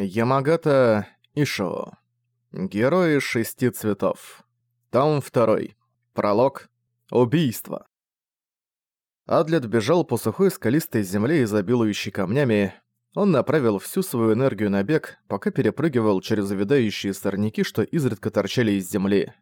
Ямагата Ишо. Герои шести цветов. Том второй. Пролог. Убийство. Адлет бежал по сухой скалистой земле, изобилующей камнями. Он направил всю свою энергию на бег, пока перепрыгивал через увядающие сорняки, что изредка торчали из земли.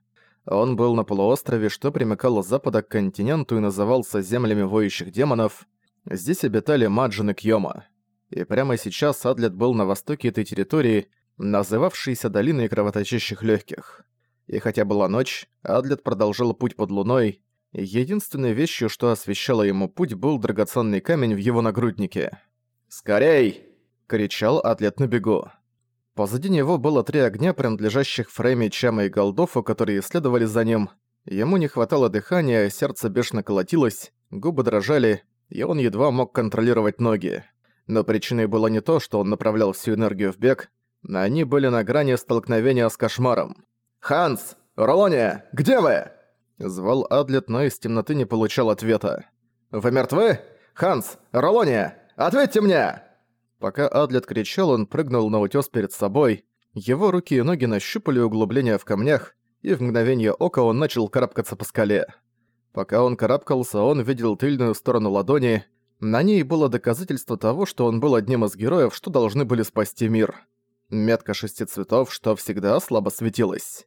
Он был на полуострове, что примыкало с запада к континенту и назывался землями воющих демонов. Здесь обитали Маджин и Кьёма и прямо сейчас Адлет был на востоке этой территории, называвшейся Долиной Кровоточащих Легких. И хотя была ночь, Адлет продолжал путь под луной, единственной вещью, что освещало ему путь, был драгоценный камень в его нагруднике. «Скорей!» — кричал Атлет на бегу. Позади него было три огня, принадлежащих Фрейме, Чама и Голдофу, которые следовали за ним. Ему не хватало дыхания, сердце бешено колотилось, губы дрожали, и он едва мог контролировать ноги. Но причиной было не то, что он направлял всю энергию в бег, они были на грани столкновения с кошмаром. «Ханс! Ролония! Где вы?» Звал Адлет, но из темноты не получал ответа. «Вы мертвы? Ханс! Ролония! Ответьте мне!» Пока Адлет кричал, он прыгнул на утёс перед собой. Его руки и ноги нащупали углубления в камнях, и в мгновение ока он начал карабкаться по скале. Пока он карабкался, он видел тыльную сторону ладони, на ней было доказательство того, что он был одним из героев, что должны были спасти мир. Метка шести цветов, что всегда слабо светилась.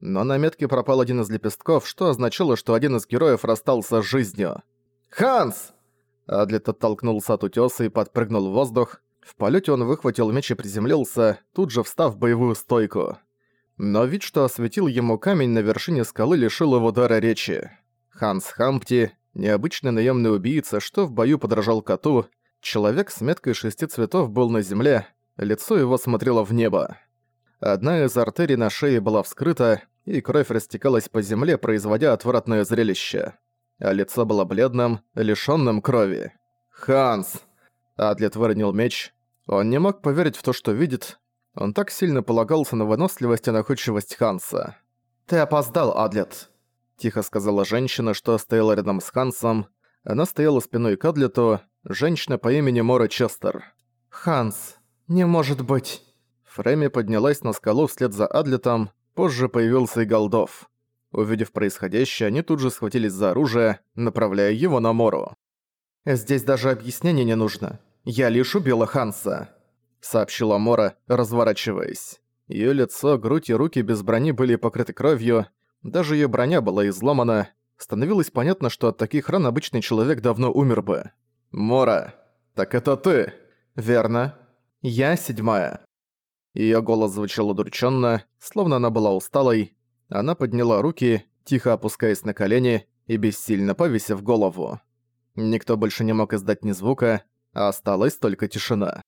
Но на метке пропал один из лепестков, что означало, что один из героев расстался с жизнью. «Ханс!» Адлет оттолкнулся от утёса и подпрыгнул в воздух. В полете он выхватил меч и приземлился, тут же встав в боевую стойку. Но вид, что осветил ему камень на вершине скалы, лишил его дара речи. Ханс Хампти, Необычный наемный убийца, что в бою подражал коту, человек с меткой шести цветов был на земле, лицо его смотрело в небо. Одна из артерий на шее была вскрыта, и кровь растекалась по земле, производя отвратное зрелище. А лицо было бледным, лишённым крови. «Ханс!» Адлет выронил меч. Он не мог поверить в то, что видит. Он так сильно полагался на выносливость и находчивость Ханса. «Ты опоздал, Адлет!» Тихо сказала женщина, что стояла рядом с Хансом. Она стояла спиной к Адлету, женщина по имени Мора Честер. «Ханс, не может быть!» Фрейми поднялась на скалу вслед за Адлетом, позже появился и Голдов. Увидев происходящее, они тут же схватились за оружие, направляя его на Мору. «Здесь даже объяснения не нужно. Я лишь убила Ханса», — сообщила Мора, разворачиваясь. Её лицо, грудь и руки без брони были покрыты кровью, даже её броня была изломана. Становилось понятно, что от таких ран обычный человек давно умер бы. «Мора, так это ты?» «Верно. Я седьмая». Её голос звучал удрученно, словно она была усталой. Она подняла руки, тихо опускаясь на колени и бессильно повесив голову. Никто больше не мог издать ни звука, а осталась только тишина.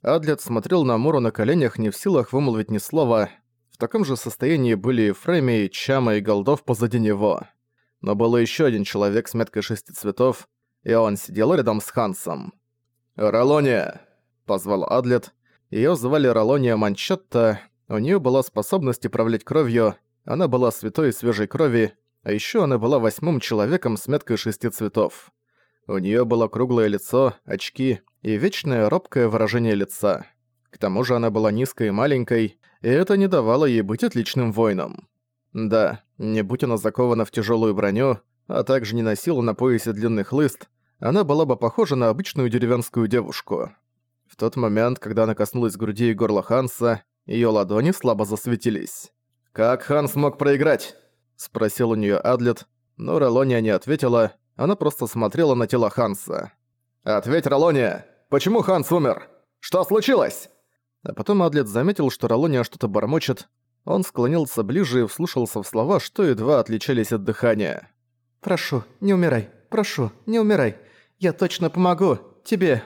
Адлет смотрел на Мору на коленях, не в силах вымолвить ни слова, в таком же состоянии были и Чама, и Голдов позади него. Но был еще один человек с меткой шести цветов, и он сидел рядом с Хансом. «Ролония!» – позвал Адлет. Её звали Ролония Манчетта, у неё была способность управлять кровью, она была святой и свежей крови, а ещё она была восьмым человеком с меткой шести цветов. У неё было круглое лицо, очки и вечное робкое выражение лица. К тому же она была низкой и маленькой, и это не давало ей быть отличным воином. Да, не будь она закована в тяжелую броню, а также не носила на поясе длинный хлыст, она была бы похожа на обычную деревенскую девушку. В тот момент, когда она коснулась груди и горла Ханса, ее ладони слабо засветились. «Как Ханс мог проиграть?» – спросил у нее Адлет, но Ролония не ответила, она просто смотрела на тело Ханса. «Ответь, Ролония! Почему Ханс умер? Что случилось?» А потом Адлет заметил, что Ролония что-то бормочет. Он склонился ближе и вслушался в слова, что едва отличались от дыхания. «Прошу, не умирай. Прошу, не умирай. Я точно помогу. Тебе».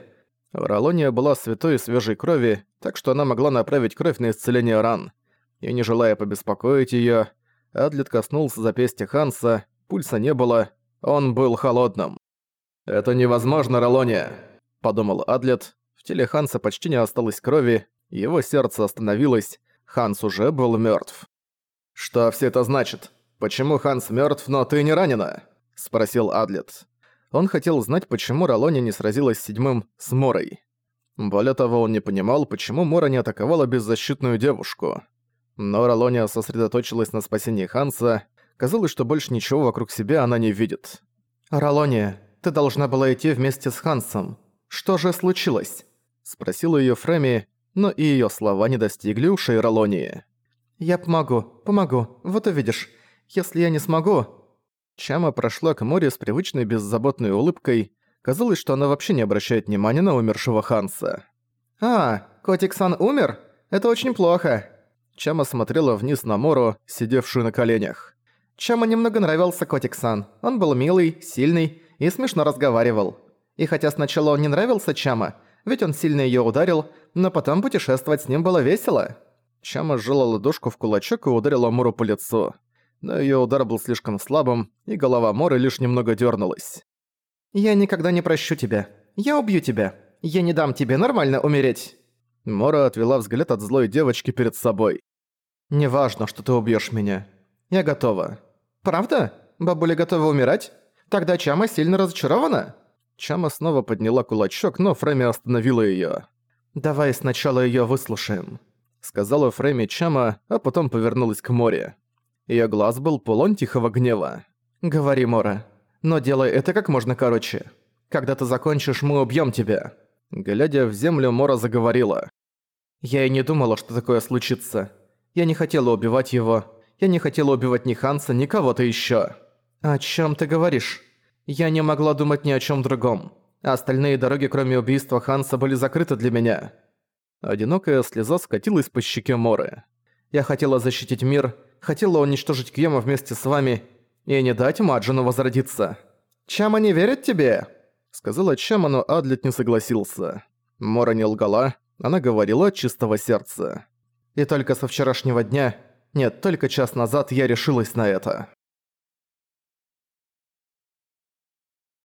Ролония была святой и свежей крови, так что она могла направить кровь на исцеление ран. И не желая побеспокоить её, Адлет коснулся запястья Ханса, пульса не было, он был холодным. «Это невозможно, Ролония», — подумал Адлет. В теле Ханса почти не осталось крови, его сердце остановилось, Ханс уже был мертв. «Что все это значит? Почему Ханс мертв, но ты не ранена?» – спросил Адлет. Он хотел знать, почему Ролония не сразилась с седьмым с Морой. Более того, он не понимал, почему Мора не атаковала беззащитную девушку. Но Ролония сосредоточилась на спасении Ханса, казалось, что больше ничего вокруг себя она не видит. «Ролония, ты должна была идти вместе с Хансом. Что же случилось?» Спросила её Фреми, но и её слова не достигли ушей Ролонии. «Я помогу, помогу, вот увидишь. Если я не смогу...» Чама прошла к морю с привычной беззаботной улыбкой. Казалось, что она вообще не обращает внимания на умершего Ханса. «А, Котик-сан умер? Это очень плохо». Чама смотрела вниз на Мору, сидевшую на коленях. Чама немного нравился Котик-сан. Он был милый, сильный и смешно разговаривал. И хотя сначала он не нравился Чама, ведь он сильно её ударил, но потом путешествовать с ним было весело. Чама сжала ладошку в кулачок и ударила Мору по лицу но её удар был слишком слабым, и голова Моры лишь немного дёрнулась. «Я никогда не прощу тебя. Я убью тебя. Я не дам тебе нормально умереть». Мора отвела взгляд от злой девочки перед собой. «Неважно, что ты убьёшь меня. Я готова». «Правда? Бабуля готова умирать? Тогда Чама сильно разочарована?» Чама снова подняла кулачок, но Фрейми остановила её. «Давай сначала её выслушаем», — сказала Фрейми Чама, а потом повернулась к море. Её глаз был полон тихого гнева. «Говори, Мора, но делай это как можно короче. Когда ты закончишь, мы убьём тебя». Глядя в землю, Мора заговорила. «Я и не думала, что такое случится. Я не хотела убивать его. Я не хотела убивать ни Ханса, ни кого-то ещё». «О чём ты говоришь?» «Я не могла думать ни о чём другом. Остальные дороги, кроме убийства Ханса, были закрыты для меня». Одинокая слеза скатилась по щеке Моры. «Я хотела защитить мир, хотела уничтожить Кьёма вместе с вами и не дать Маджину возродиться. Чама не верит тебе?» Сказала Чама, но Адлет не согласился. Мора не лгала, она говорила от чистого сердца. И только со вчерашнего дня, нет, только час назад я решилась на это.